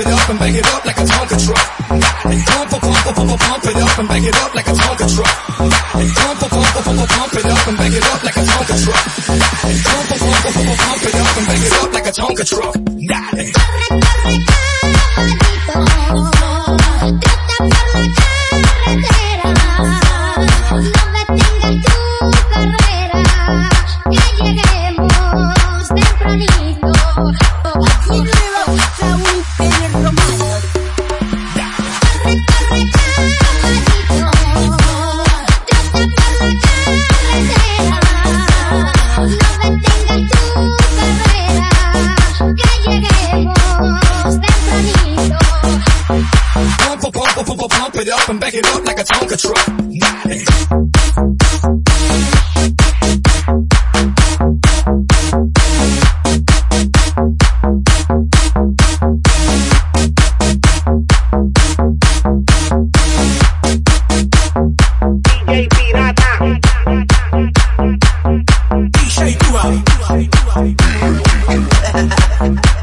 it up and back it up like a Tonka truck. Pump, pump, pump, pump, pump it up and back it up like a Tonka truck. Pump, pump, pump, pump, pump it up and back it up like a Tonka truck. Pump, pump, pump, pump, pump it up and back it up like a Tonka truck. Pump, pump, Pump it up and back it up like a Tonka truck. Got it. DJ Duo.